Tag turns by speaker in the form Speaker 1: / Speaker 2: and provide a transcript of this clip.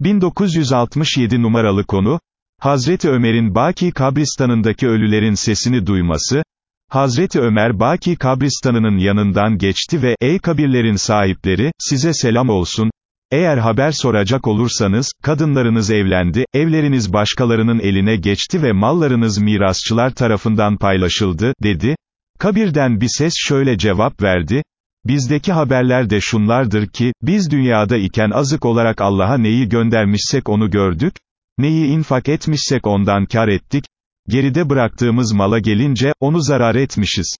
Speaker 1: 1967 numaralı konu, Hazreti Ömer'in Baki kabristanındaki ölülerin sesini duyması, Hazreti Ömer Baki kabristanının yanından geçti ve, ey kabirlerin sahipleri, size selam olsun, eğer haber soracak olursanız, kadınlarınız evlendi, evleriniz başkalarının eline geçti ve mallarınız mirasçılar tarafından paylaşıldı, dedi. Kabirden bir ses şöyle cevap verdi, Bizdeki haberler de şunlardır ki, biz dünyada iken azık olarak Allah'a neyi göndermişsek onu gördük, neyi infak etmişsek ondan kar ettik, geride bıraktığımız mala gelince, onu zarar etmişiz.